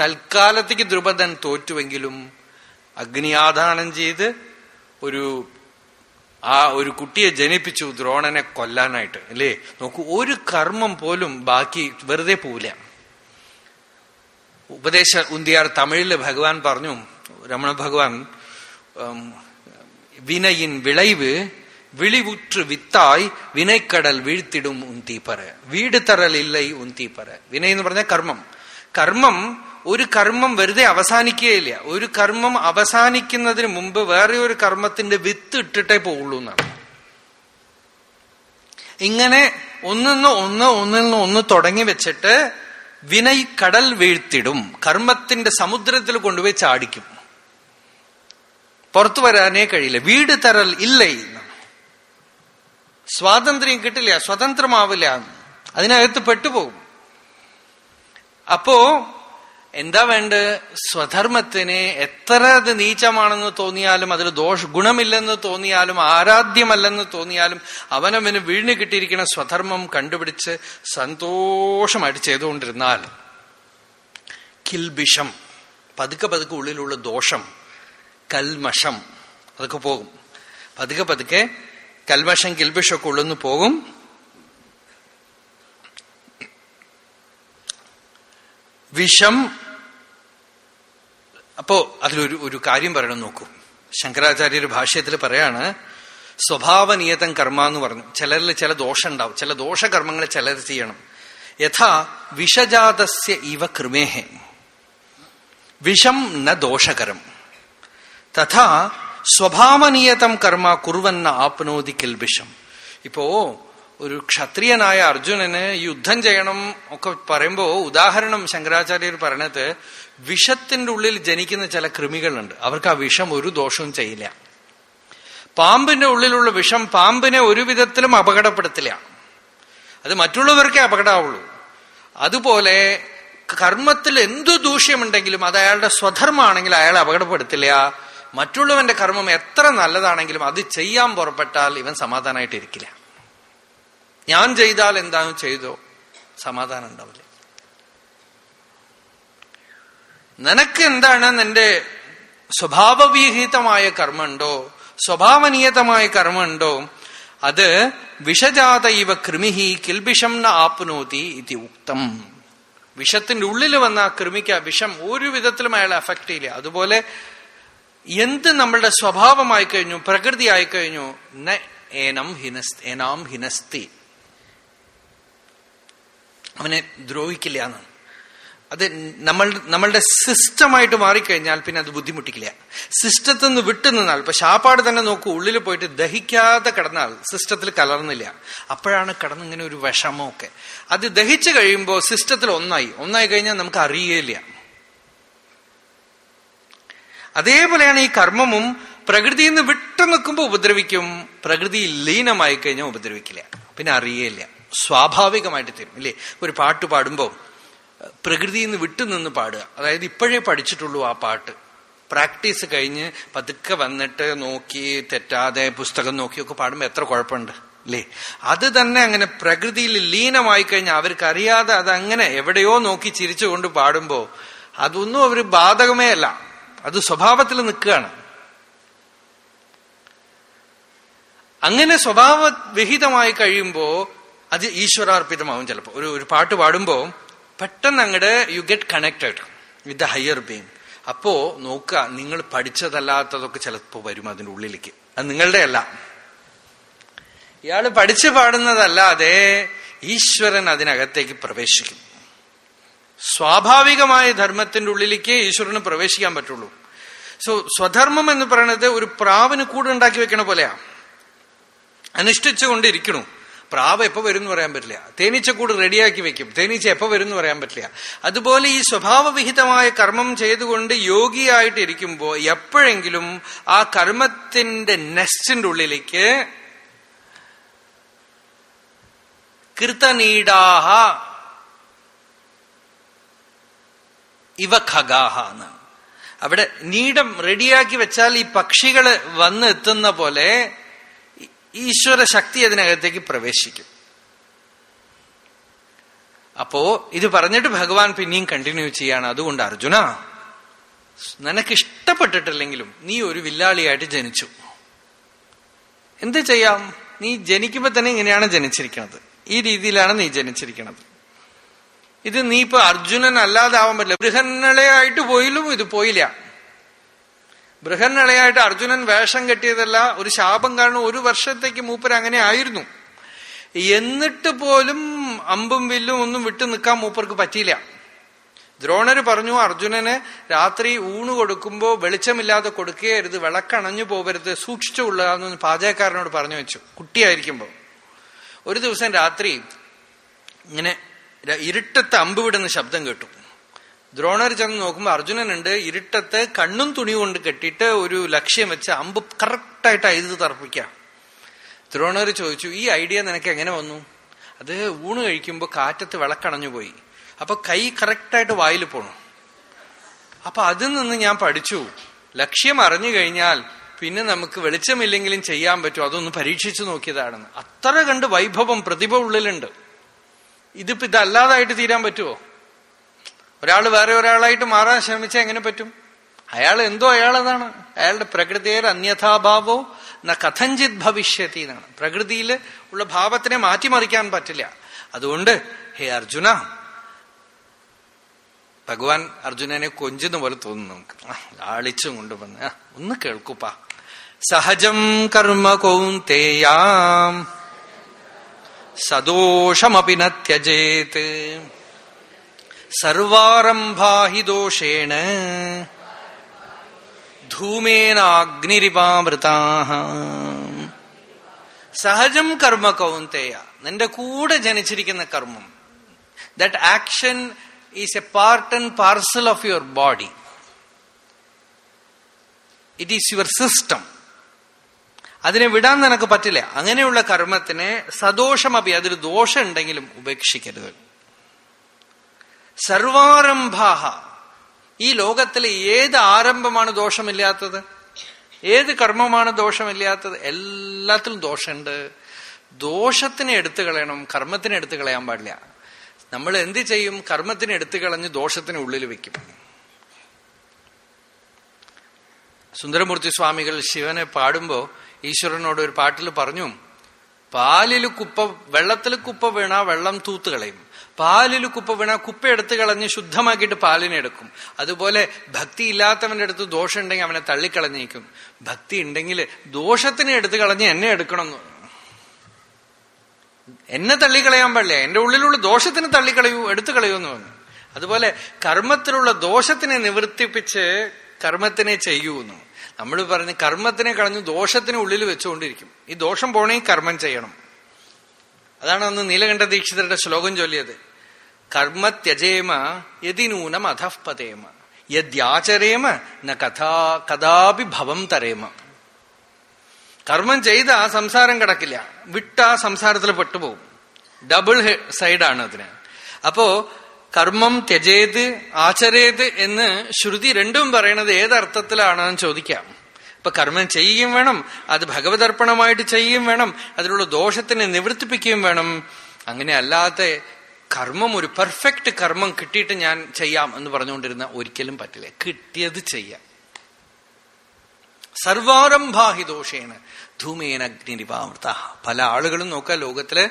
തൽക്കാലത്തേക്ക് ദ്രുപദൻ തോറ്റുവെങ്കിലും അഗ്നിയാധാനം ചെയ്ത് ഒരു ആ ഒരു കുട്ടിയെ ജനിപ്പിച്ചു ദ്രോണനെ കൊല്ലാനായിട്ട് അല്ലേ? നോക്കൂ ഒരു കർമ്മം പോലും ബാക്കി വെറുതെ പോവില്ല. ഉപദേശ ഉന്തിയാർ തമിഴിൽ ഭഗവാൻ പറഞ്ഞു രമണ ഭഗവാൻ വിനയിൻ വിളൈവ് വിളിവുற்று വിത്തായ് വിനയ്ക്കടൽ വീഴ്ത്തിടും ഉന്തിപ്പറ വീട് തറൽ ഇല്ലൈ ഉന്തിപ്പറ വിനയെന്ന് പറഞ്ഞ കർമ്മം. കർമ്മം ഒരു കർമ്മം വെറുതെ അവസാനിക്കുകയില്ല. ഒരു കർമ്മം അവസാനിക്കുന്നതിന് മുമ്പ് വേറെ ഒരു കർമ്മത്തിന്റെ വിത്ത് ഇട്ടിട്ടേ പോവുള്ളൂ എന്നാണ്. ഇങ്ങനെ ഒന്നിൽ നിന്ന് ഒന്ന് ഒന്നിൽ നിന്ന് ഒന്ന് തുടങ്ങി വെച്ചിട്ട് വിനയ് കടൽ വീഴ്ത്തിടും. കർമ്മത്തിന്റെ സമുദ്രത്തിൽ കൊണ്ടുപോയി ചാടിക്കും. പുറത്തു വരാനേ കഴിയില്ല. വീട് തരൽ ഇല്ല സ്വാതന്ത്ര്യം കിട്ടില്ല സ്വതന്ത്രമാവില്ല. അതിനകത്ത് പെട്ടുപോകും. അപ്പോ എന്താ വേണ്ട? സ്വധർമ്മത്തിന് എത്ര അത് നീചമാണെന്ന് തോന്നിയാലും അതിൽ ദോഷ ഗുണമില്ലെന്ന് തോന്നിയാലും ആരാധ്യമല്ലെന്ന് തോന്നിയാലും അവനവന് വീണ് കിട്ടിയിരിക്കുന്ന സ്വധർമ്മം കണ്ടുപിടിച്ച് സന്തോഷമായിട്ട് ചെയ്തുകൊണ്ടിരുന്നാൽ കിൽബിഷം പതുക്കെ പതുക്കെ ഉള്ളിലുള്ള ദോഷം കൽമഷം അതൊക്കെ പോകും. പതുക്കെ പതുക്കെ കൽമഷം കിൽബിഷമൊക്കെ ഉള്ളെന്ന് പോകും. വിഷം അപ്പോ അതിലൊരു ഒരു കാര്യം പറയണം നോക്കൂ. ശങ്കരാചാര്യർ ഭാഷ്യത്തിൽ പറയാണ് സ്വഭാവനിയതം കർമ്മ എന്ന് പറഞ്ഞു. ചിലരിൽ ചില ദോഷം ഉണ്ടാവും ചില ദോഷകർമ്മങ്ങൾ ചിലർ ചെയ്യണം. യഥാ വിഷജാതസ്യ ഇവ കൃമേഹേ. വിഷം ന ദോഷകരം. തഥാ സ്വഭാവനിയതം കർമ്മ കുറുവെന്ന ആപ്നോതി കിൽബിഷം ഇപ്പോ ഒരു ക്ഷത്രിയനായ അർജുനന് യുദ്ധം ചെയ്യണം ഒക്കെ പറയുമ്പോൾ ഉദാഹരണം ശങ്കരാചാര്യർ പറയണത് വിഷത്തിന്റെ ഉള്ളിൽ ജനിക്കുന്ന ചില കൃമികളുണ്ട്. അവർക്ക് ആ വിഷം ഒരു ദോഷവും ചെയ്യില്ല. പാമ്പിന്റെ ഉള്ളിലുള്ള വിഷം പാമ്പിനെ ഒരു വിധത്തിലും അപകടപ്പെടുത്തില്ല. അത് മറ്റുള്ളവർക്കേ അപകടമാവുള്ളൂ അതുപോലെ കർമ്മത്തിൽ എന്തു ദൂഷ്യമുണ്ടെങ്കിലും അത് അയാളുടെ സ്വധർമ്മമാണെങ്കിൽ അയാളെ അപകടപ്പെടുത്തില്ല. മറ്റുള്ളവന്റെ കർമ്മം എത്ര നല്ലതാണെങ്കിലും അത് ചെയ്യാൻ പുറപ്പെട്ടാൽ ഇവൻ സമാധാനമായിട്ടിരിക്കില്ല. ഞാൻ ചെയ്താൽ എന്താണ് ചെയ്തോ? സമാധാനം ഉണ്ടാവില്ല. നിനക്ക് എന്താണ് നിന്റെ സ്വഭാവവിഹിതമായ കർമ്മമുണ്ടോ സ്വഭാവനിയതമായ കർമ്മമുണ്ടോ അത് വിഷജാത ഇവ കൃമിഹി കിൽബിഷം ന ആപ്നോതി ഇതി ഉക്തം. വിഷത്തിന്റെ ഉള്ളിൽ വന്ന ആ കൃമിക്ക് വിഷം ഒരു വിധത്തിലും അയാളെ അഫക്ട് ചെയ്യില്ല. അതുപോലെ എന്ത് നമ്മളുടെ സ്വഭാവമായി കഴിഞ്ഞു പ്രകൃതി ആയി കഴിഞ്ഞു ന ഏനം ഹിനസ് ഏനാം ഹിനസ്തി. അവനെ ദ്രോഹിക്കില്ല എന്ന്. അത് നമ്മൾ നമ്മളുടെ സിസ്റ്റമായിട്ട് മാറിക്കഴിഞ്ഞാൽ പിന്നെ അത് ബുദ്ധിമുട്ടിക്കില്ല. സിസ്റ്റത്തിൽ നിന്ന് വിട്ടു നിന്നാൽ ഇപ്പൊ ശാപ്പാട് തന്നെ നോക്കൂ ഉള്ളിൽ പോയിട്ട് ദഹിക്കാതെ കിടന്നാൽ സിസ്റ്റത്തിൽ കലർന്നില്ല. അപ്പോഴാണ് കിടന്നിങ്ങനെ ഒരു വിഷമമൊക്കെ. അത് ദഹിച്ചു കഴിയുമ്പോൾ സിസ്റ്റത്തിൽ ഒന്നായി. ഒന്നായി കഴിഞ്ഞാൽ നമുക്ക് അറിയേയില്ല. അതേപോലെയാണ് ഈ കർമ്മവും പ്രകൃതിയിൽ നിന്ന് വിട്ടു നിൽക്കുമ്പോൾ ഉപദ്രവിക്കും. പ്രകൃതി ലീനമായി കഴിഞ്ഞാൽ ഉപദ്രവിക്കില്ല. പിന്നെ അറിയേയില്ല. സ്വാഭാവികമായിട്ട് തരും. ഇല്ലേ? ഒരു പാട്ട് പാടുമ്പോൾ പ്രകൃതിയിൽ നിന്ന് വിട്ടുനിന്ന് പാടുക. അതായത് ഇപ്പോഴേ പഠിച്ചിട്ടുള്ളൂ ആ പാട്ട്. പ്രാക്ടീസ് കഴിഞ്ഞ് പതുക്കെ വന്നിട്ട് നോക്കി തെറ്റാതെ പുസ്തകം നോക്കിയൊക്കെ പാടുമ്പോൾ എത്ര കുഴപ്പമുണ്ട്? അല്ലേ അത് തന്നെ അങ്ങനെ പ്രകൃതിയിൽ ലീനമായി കഴിഞ്ഞാൽ അവർക്ക് അറിയാതെ അത് അങ്ങനെ എവിടെയോ നോക്കി ചിരിച്ചുകൊണ്ട് പാടുമ്പോൾ അതൊന്നും അവർ ബാധകമേ അല്ല. അത് സ്വഭാവത്തിൽ നിൽക്കുകയാണ്. അങ്ങനെ സ്വഭാവ വിഹിതമായി കഴിയുമ്പോ അത് ഈശ്വരാർപ്പിതമാവും ചിലപ്പോൾ ഒരു ഒരു പാട്ട് പാടുമ്പോൾ പെട്ടെന്ന് അങ്ങോട്ട് you get connected with the higher being അപ്പോ നോക്കുക നിങ്ങൾ പഠിച്ചതല്ലാത്തതൊക്കെ ചിലപ്പോൾ വരും അതിന്റെ ഉള്ളിലേക്ക്. അത് നിങ്ങളുടെ അല്ല. ഇയാൾ പഠിച്ചു പാടുന്നതല്ലാതെ ഈശ്വരൻ അതിനകത്തേക്ക് പ്രവേശിക്കും. സ്വാഭാവികമായ ധർമ്മത്തിന്റെ ഉള്ളിലേക്ക് ഈശ്വരന് പ്രവേശിക്കാൻ പറ്റുള്ളൂ. സോ സ്വധർമ്മം എന്ന് പറയുന്നത് ഒരു പ്രാവിന് കൂടുണ്ടാക്കി വെക്കണ പോലെയാ. അനുഷ്ഠിച്ചുകൊണ്ടിരിക്കണു. പ്രാവ് എപ്പോ വരും എന്ന് പറയാൻ പറ്റില്ല. തേനീച്ചക്കൂട് റെഡിയാക്കി വെക്കും. തേനീച്ച എപ്പോ വരും എന്ന് പറയാൻ പറ്റില്ല. അതുപോലെ ഈ സ്വഭാവവിഹിതമായ കർമ്മം ചെയ്തുകൊണ്ട് യോഗിയായിട്ട് ഇരിക്കുമ്പോ എപ്പോഴെങ്കിലും ആ കർമ്മത്തിന്റെ നെസ്റ്റിന്റെ ഉള്ളിലേക്ക് കൃതനീടാഹ ഇവ ഖഗാഹ അവിടെ നീടം റെഡിയാക്കി വെച്ചാൽ ഈ പക്ഷികൾ വന്ന് എത്തുന്ന പോലെ ഈശ്വര ശക്തി അതിനകത്തേക്ക് പ്രവേശിക്കും. അപ്പോ ഇത് പറഞ്ഞിട്ട് ഭഗവാൻ പിന്നെയും കണ്ടിന്യൂ ചെയ്യാണ്. അതുകൊണ്ട് അർജുന നിനക്ക് ഇഷ്ടപ്പെട്ടിട്ടില്ലെങ്കിലും നീ ഒരു വില്ലാളിയായിട്ട് ജനിച്ചു. എന്ത് ചെയ്യാം? നീ ജനിക്കുമ്പോ തന്നെ ഇങ്ങനെയാണ് ജനിച്ചിരിക്കുന്നത് ഈ രീതിയിലാണ് നീ ജനിച്ചിരിക്കുന്നത് ഇത് നീ ഇപ്പൊ അർജുനൻ അല്ലാതാവാൻ പറ്റില്ല. ബൃഹന്നളയായിട്ട് പോയിലും ഇത് പോയില്ല. ബൃഹന്നളയായിട്ട് അർജുനൻ വേഷം കെട്ടിയതല്ല ഒരു ശാപം കാരണം ഒരു വർഷത്തേക്ക് മൂപ്പർ അങ്ങനെ ആയിരുന്നു. എന്നിട്ട് പോലും അമ്പും വില്ലും ഒന്നും വിട്ടു നിൽക്കാൻ മൂപ്പർക്ക് പറ്റിയില്ല. ദ്രോണർ പറഞ്ഞു അർജുനന് രാത്രി ഊണ് കൊടുക്കുമ്പോൾ വെളിച്ചമില്ലാതെ കൊടുക്കുകയരുത് വിളക്കണഞ്ഞു പോകരുത് സൂക്ഷിച്ചു കൊള്ളുക പാചകക്കാരനോട് പറഞ്ഞു വെച്ചു. കുട്ടിയായിരിക്കുമ്പോൾ ഒരു ദിവസം രാത്രി ഇങ്ങനെ ഇരുട്ടത്ത് അമ്പ് വിടുന്ന ശബ്ദം കേട്ടു. ദ്രോണർ ചെന്ന് നോക്കുമ്പോ അർജുനനുണ്ട് ഇരുട്ടത്ത് കണ്ണും തുണി കൊണ്ട് കെട്ടിയിട്ട് ഒരു ലക്ഷ്യം വെച്ച് അമ്പ് കറക്റ്റായിട്ട് അഴുത് തർപ്പിക്കാം ദ്രോണർ ചോദിച്ചു ഈ ഐഡിയ നിനക്ക് എങ്ങനെ വന്നു? അത് ഊണ് കഴിക്കുമ്പോൾ കാറ്റത്ത് വിളക്കണഞ്ഞു പോയി. അപ്പൊ കൈ കറക്റ്റായിട്ട് വായിൽ പോണു. അപ്പൊ അതിൽ നിന്ന് ഞാൻ പഠിച്ചു. ലക്ഷ്യം അറിഞ്ഞു കഴിഞ്ഞാൽ പിന്നെ നമുക്ക് വെളിച്ചമില്ലെങ്കിലും ചെയ്യാൻ പറ്റും. അതൊന്ന് പരീക്ഷിച്ചു നോക്കിയതാണെന്ന്. അത്ര കണ്ട് വൈഭവം പ്രതിഭ ഉള്ളിലുണ്ട്. ഇതിപ്പോ ഇതല്ലാതായിട്ട് തീരാൻ പറ്റുമോ ഒരാൾ വേറെ ഒരാളായിട്ട് മാറാൻ ശ്രമിച്ചാൽ എങ്ങനെ പറ്റും? അയാൾ എന്തോ അയാളതാണ്. അയാളുടെ പ്രകൃതിയിൽ അന്യഥാഭാവോ ന കഥഞ്ചിത് ഭവിഷ്യത്തി എന്നാണ്. പ്രകൃതിയിൽ ഉള്ള ഭാവത്തിനെ മാറ്റിമറിക്കാൻ പറ്റില്ല. അതുകൊണ്ട് ഹേ അർജുന ഭഗവാൻ അർജുനനെ കൊഞ്ചുന്ന പോലെ തോന്നുന്നു ലാളിച്ചും കൊണ്ടുവന്ന്. ഒന്ന് കേൾക്കൂപ്പ. സഹജം കർമ്മ കൗന്തേയാം. സദോഷമപി ന ത്യജേത് സർവാരംഭാഹി ദോഷേണ സഹജം കർമ്മ കൗന്തേയ നിന്റെ കൂടെ ജനിച്ചിരിക്കുന്ന കർമ്മം. That action is a part and parcel of your body it is your system അതിനെ വിടാൻ നിനക്ക് പറ്റില്ല. അങ്ങനെയുള്ള കർമ്മത്തിനെ സദോഷമപി അതിൽ ദോഷം ഉണ്ടെങ്കിലും ഉപേക്ഷിക്കരുത്. സർവാരംഭാഹ. ഈ ലോകത്തിലെ ഏത് ആരംഭമാണ് ദോഷമില്ലാത്തത്? ഏത് കർമ്മമാണ് ദോഷമില്ലാത്തത്? എല്ലാത്തിലും ദോഷമുണ്ട്. ദോഷത്തിനെ എടുത്തു കളയണം കർമ്മത്തിനെ എടുത്തു കളയാൻ പാടില്ല. നമ്മൾ എന്ത് ചെയ്യും? കർമ്മത്തിനെ എടുത്തു കളഞ്ഞ് ദോഷത്തിന് ഉള്ളിൽ വെക്കും. സുന്ദരമൂർത്തി സ്വാമികൾ ശിവനെ പാടുമ്പോ ഈശ്വരനോട് ഒരു പാട്ടിൽ പറഞ്ഞു പാലിൽ കുപ്പ വെള്ളത്തിൽ കുപ്പ വീണ വെള്ളം തൂത്ത് കളയും. പാലിൽ കുപ്പ വീണ കുപ്പ എടുത്തു കളഞ്ഞ് ശുദ്ധമാക്കിയിട്ട് പാലിനെ എടുക്കും. അതുപോലെ ഭക്തി ഇല്ലാത്തവന്റെ അടുത്ത് ദോഷം ഉണ്ടെങ്കിൽ അവനെ തള്ളിക്കളഞ്ഞേക്കും. ഭക്തി ഉണ്ടെങ്കിൽ ദോഷത്തിനെ എടുത്തു കളഞ്ഞ് എന്നെ എടുക്കണം എന്നെ തള്ളിക്കളയാൻ പാടില്ല. എന്റെ ഉള്ളിലുള്ള ദോഷത്തിന് തള്ളിക്കളയൂ എടുത്തു കളയൂ എന്ന് പറഞ്ഞു അതുപോലെ കർമ്മത്തിലുള്ള ദോഷത്തിനെ നിവർത്തിപ്പിച്ച് കർമ്മത്തിനെ ചെയ്യൂന്നു നമ്മൾ പറഞ്ഞ് കർമ്മത്തിനെ കളഞ്ഞ് ദോഷത്തിന് ഉള്ളിൽ വെച്ചുകൊണ്ടിരിക്കും. ഈ ദോഷം പോണേ കർമ്മം ചെയ്യണം. അതാണ് അന്ന് നീലകണ്ഠ ദീക്ഷിതരുടെ ശ്ലോകം ചൊല്ലിയത്. കർമ്മ ത്യജേമ യതിനൂനം അധഃപതേമ. യദ്യാചരേമ ന കഥാ കഥാപി ഭവം തരേമ. കർമ്മം ചെയ്ത ആ സംസാരം കിടക്കില്ല. വിട്ട സംസാരത്തിൽ പെട്ടുപോകും. ഡബിൾ സൈഡാണ് അതിന്. അപ്പോ കർമ്മം ത്യജേത് ആചരേത് എന്ന് ശ്രുതി രണ്ടും പറയണത് ഏതർത്ഥത്തിലാണെന്ന് ചോദിക്കാം. ഇപ്പൊ കർമ്മം ചെയ്യുകയും വേണം അത് ഭഗവതർപ്പണമായിട്ട് ചെയ്യുകയും വേണം അതിലുള്ള ദോഷത്തിനെ നിവർത്തിപ്പിക്കുകയും വേണം. അങ്ങനെ അല്ലാത്ത കർമ്മം ഒരു പെർഫെക്റ്റ് കർമ്മം കിട്ടിയിട്ട് ഞാൻ ചെയ്യാം എന്ന് പറഞ്ഞുകൊണ്ടിരുന്ന ഒരിക്കലും പറ്റില്ല. കിട്ടിയത് ചെയ്യാം. സർവാരംഭാഹി ദോഷേന ധൂമേന അഗ്നിരിപാമൃത പല ആളുകളും നോക്കുക ലോകത്തിൽ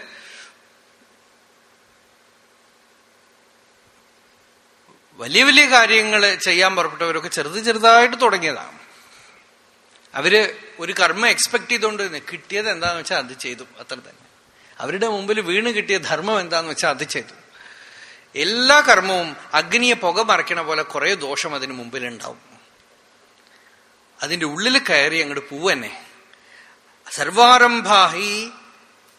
വലിയ വലിയ കാര്യങ്ങൾ ചെയ്യാൻ പുറപ്പെട്ടവരൊക്കെ ചെറുത് ചെറുതായിട്ട് തുടങ്ങിയതാണ്. അവർ ഒരു കർമ്മം എക്സ്പെക്ട് ചെയ്തുകൊണ്ട് കിട്ടിയത് എന്താന്ന് വെച്ചാൽ അത് ചെയ്തു. അത്ര തന്നെ അവരുടെ മുമ്പിൽ വീണ് കിട്ടിയ ധർമ്മം എന്താന്ന് വെച്ചാൽ അത് ചെയ്തു. എല്ലാ കർമ്മവും അഗ്നിയെ പുക മറയ്ക്കണ പോലെ കുറെ ദോഷം അതിന് മുമ്പിൽ ഉണ്ടാവും അതിന്റെ ഉള്ളിൽ കയറി അങ്ങോട്ട് പൂവന്നെ. സർവാരംഭാഹി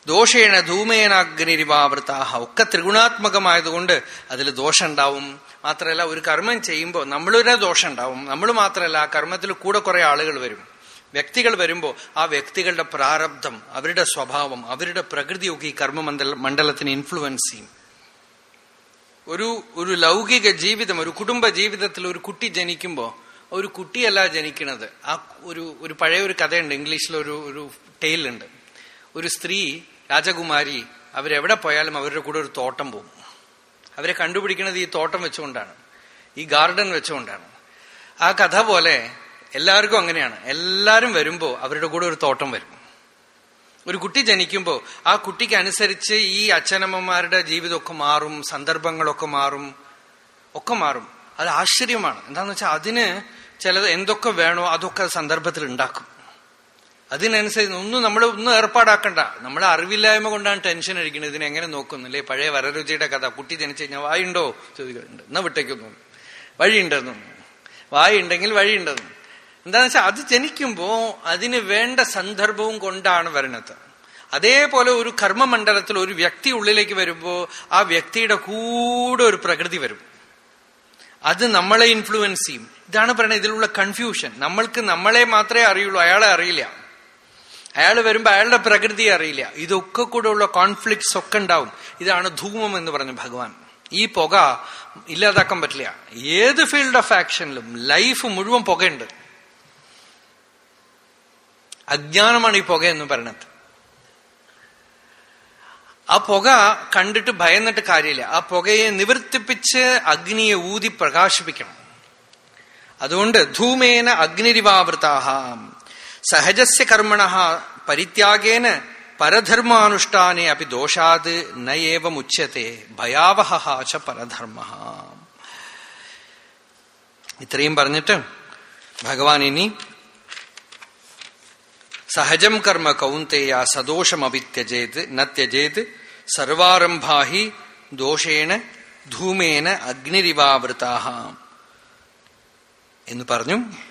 ദോഷേണ ധൂമേന അഗ്നിരിവാവൃത്താഹ ഒക്കെ ത്രിഗുണാത്മകമായതുകൊണ്ട് അതിൽ ദോഷം ഉണ്ടാവും മാത്രമല്ല ഒരു കർമ്മം ചെയ്യുമ്പോൾ നമ്മളൊരു ദോഷം ഉണ്ടാവും നമ്മൾ മാത്രമല്ല ആ കർമ്മത്തിൽ കൂടെ കുറെ ആളുകൾ വരും. വ്യക്തികൾ വരുമ്പോൾ ആ വ്യക്തികളുടെ പ്രാരബ്ധം അവരുടെ സ്വഭാവം അവരുടെ പ്രകൃതിയൊക്കെ ഈ കർമ്മമണ്ഡല മണ്ഡലത്തിന് ഇൻഫ്ലുവൻസ് ചെയ്യും. ഒരു ഒരു ലൗകിക ജീവിതം ഒരു കുടുംബ ജീവിതത്തിൽ ഒരു കുട്ടി ജനിക്കുമ്പോൾ ഒരു കുട്ടിയല്ല ജനിക്കുന്നത് ആ ഒരു ഒരു പഴയ ഒരു കഥയുണ്ട് ഇംഗ്ലീഷിൽ ഒരു ഒരു ടെയിലുണ്ട് ഒരു സ്ത്രീ രാജകുമാരി അവരെവിടെ പോയാലും അവരുടെ കൂടെ ഒരു തോട്ടം പോകും. അവരെ കണ്ടുപിടിക്കുന്നത് ഈ തോട്ടം വെച്ചുകൊണ്ടാണ്. ഈ ഗാർഡൻ വെച്ചുകൊണ്ടാണ്. ആ കഥ പോലെ എല്ലാവർക്കും അങ്ങനെയാണ്. എല്ലാവരും വരുമ്പോൾ അവരുടെ കൂടെ ഒരു തോട്ടം വരും. ഒരു കുട്ടി ജനിക്കുമ്പോൾ ആ കുട്ടിക്ക് അനുസരിച്ച് ഈ അച്ഛനമ്മമാരുടെ ജീവിതമൊക്കെ മാറും സന്ദർഭങ്ങളൊക്കെ മാറും ഒക്കെ മാറും. അത് ആശ്ചര്യമാണ്. എന്താന്ന് വെച്ചാൽ അതിന് ചിലത് എന്തൊക്കെ വേണോ അതൊക്കെ സന്ദർഭത്തിൽ ഉണ്ടാക്കും. അതിനനുസരിച്ച് ഒന്നും നമ്മൾ ഒന്നും ഏർപ്പാടാക്കണ്ട. നമ്മളെ അറിവില്ലായ്മ കൊണ്ടാണ് ടെൻഷൻ അടിക്കുന്നത്. ഇതിനെ എങ്ങനെ നോക്കുന്നില്ലേ? പഴയ വരരുചിയുടെ കഥ. കുട്ടി ജനിച്ചു കഴിഞ്ഞാൽ വായുണ്ടോ? ചോദിക്കുന്നുണ്ട്. എന്നാ വിട്ടേക്കൊന്നും വഴിയുണ്ടെന്നു. വായുണ്ടെങ്കിൽ വഴിയുണ്ടെന്നു. എന്താന്ന് വെച്ചാൽ അത് ജനിക്കുമ്പോ അതിന് വേണ്ട സന്ദർഭവും കൊണ്ടാണ് വരണത്. അതേപോലെ ഒരു കർമ്മമണ്ഡലത്തിൽ ഒരു വ്യക്തി ഉള്ളിലേക്ക് വരുമ്പോൾ ആ വ്യക്തിയുടെ കൂടെ ഒരു പ്രകൃതി വരും. അത് നമ്മളെ ഇൻഫ്ലുവൻസ് ചെയ്യും. ഇതാണ് പറയുന്നത് ഇതിലുള്ള കൺഫ്യൂഷൻ നമ്മൾക്ക് നമ്മളെ മാത്രമേ അറിയുള്ളൂ അയാളെ അറിയില്ല. അയാൾ വരുമ്പോൾ അയാളുടെ പ്രകൃതി അറിയില്ല. ഇതൊക്കെ കൂടെ ഉള്ള കോൺഫ്ലിക്ട്സ് ഒക്കെ ഉണ്ടാവും. ഇതാണ് ധൂമം എന്ന് പറഞ്ഞു ഭഗവാൻ. ഈ പുക ഇല്ലാതാക്കാൻ പറ്റില്ല. ഏത് ഫീൽഡ് ഓഫ് ആക്ഷനിലും ലൈഫ് മുഴുവൻ പുകയുണ്ട്. അജ്ഞാനമാണ് ഈ പുക എന്ന് പറയണത്. ആ പുക കണ്ടിട്ട് ഭയന്നിട്ട് കാര്യമില്ല. ആ പുകയെ നിവർത്തിപ്പിച്ച് അഗ്നിയെ ഊതി പ്രകാശിപ്പിക്കണം. അതുകൊണ്ട് ധൂമേന അഗ്നിരിവാവൃതാഹ. സഹജസ്യ കർമ്മണ പരിത്യാഗേന പരധർമാനുഷ്ഠാനെ അപ്പി ദോഷാത് നയേവമുച്ചത്തെ ഭയാവഹ ച പരധർമ്മ. ഇത്രയും പറഞ്ഞിട്ട് ഭഗവാൻ ഇനി സഹജം കർമ്മ കൗന്തേയ സദോഷമവിത്യജേത് നത്യജേത് ത്യജേത് സർവാരംഭാഹി ദോഷേണ ധൂമേന അഗ്നിരിവാവൃതാഹ. എന്ന് പറഞ്ഞു.